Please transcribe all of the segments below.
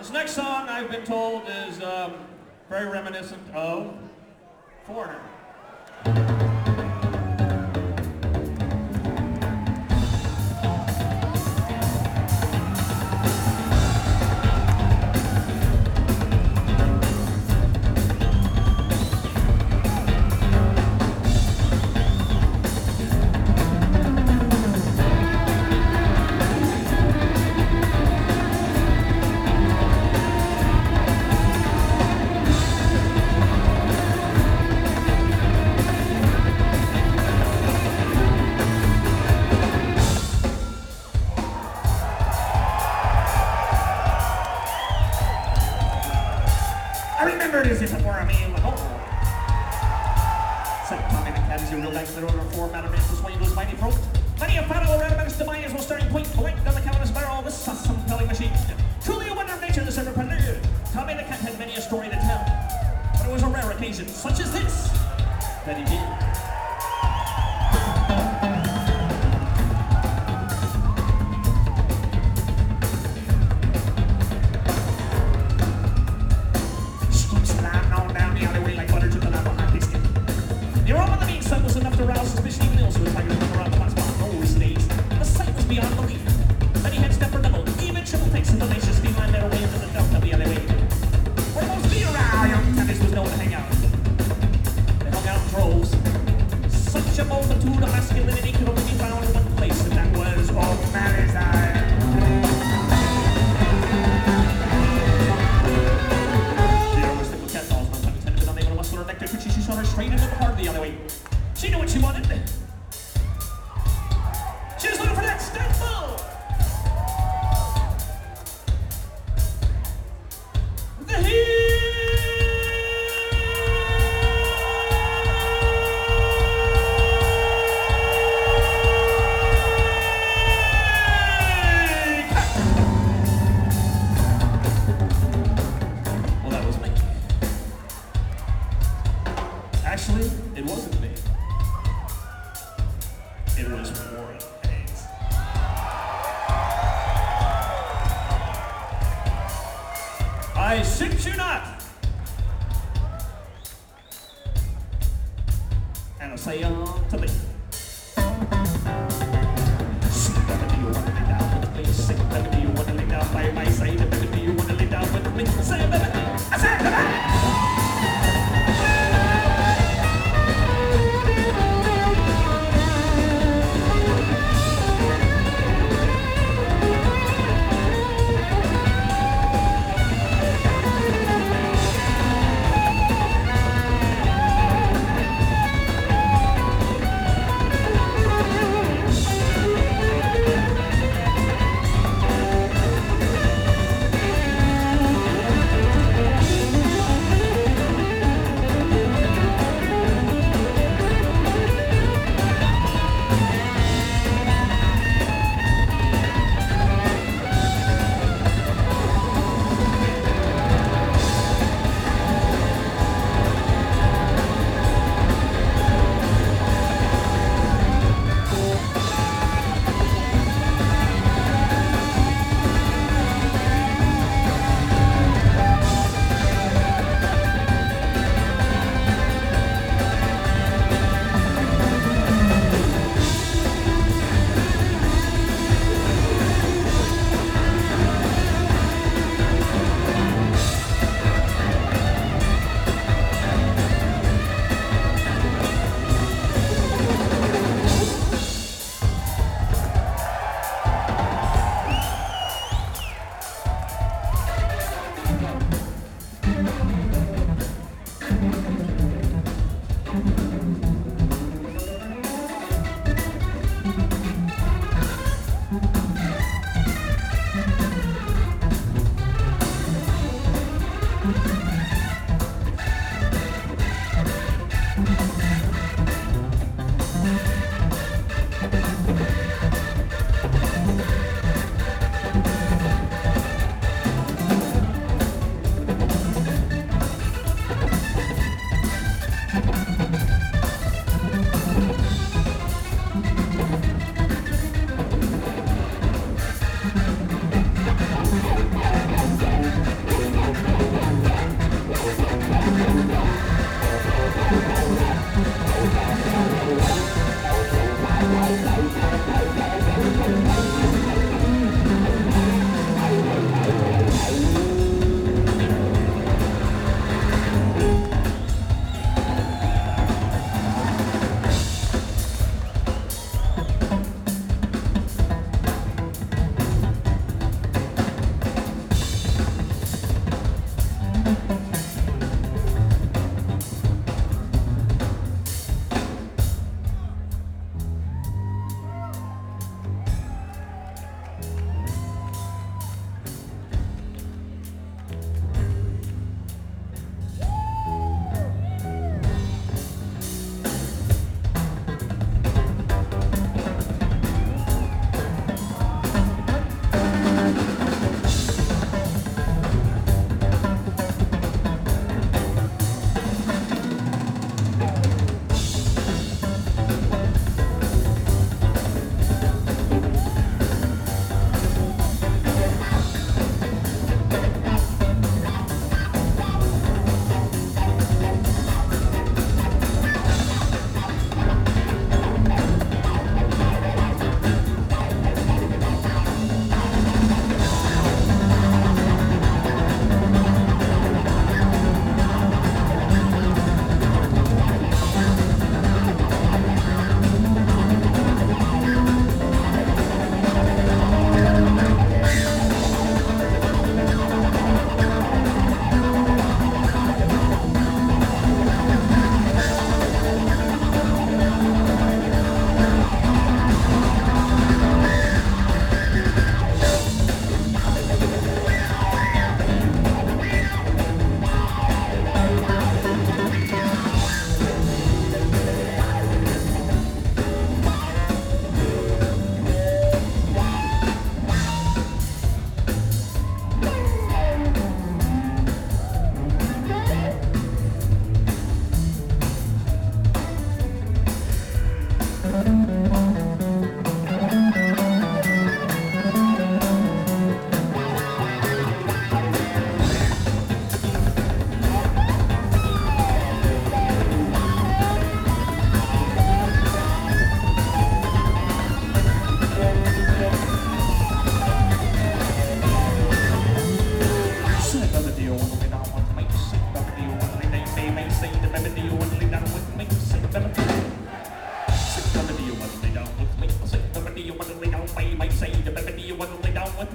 This next song, I've been told, is um, very reminiscent of Foreigner. I remember it as if it were a meal at home. Said Tommy the cat as you real to the order four matter man to swing to mighty throat. Many a battle around amongst the minds will starting point blank down the cavernous barrel. This is some compelling machine. Truly a wonder of nature, this predator. Tommy the cat had many a story to tell. But it was a rare occasion, such as this, that he did. I shit you not. And I say uh, unto me. Sing, baby, do you wanna lay down with me? Sing, baby, you wanna lay down by my side? Baby, do you wanna lay down with me? Say, baby, I say, baby.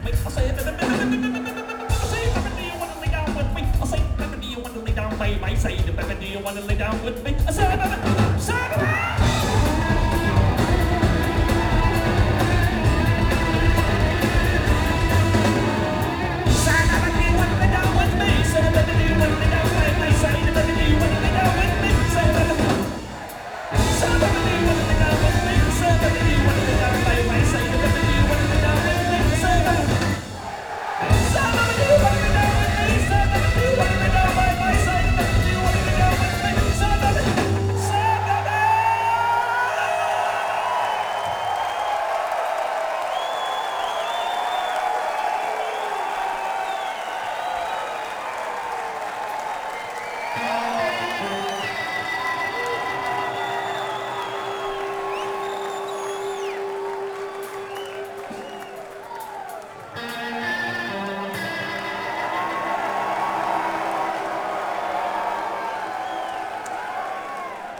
I say, baby, do you wanna lay down with me? I say, baby, do you wanna lay down, baby? I say,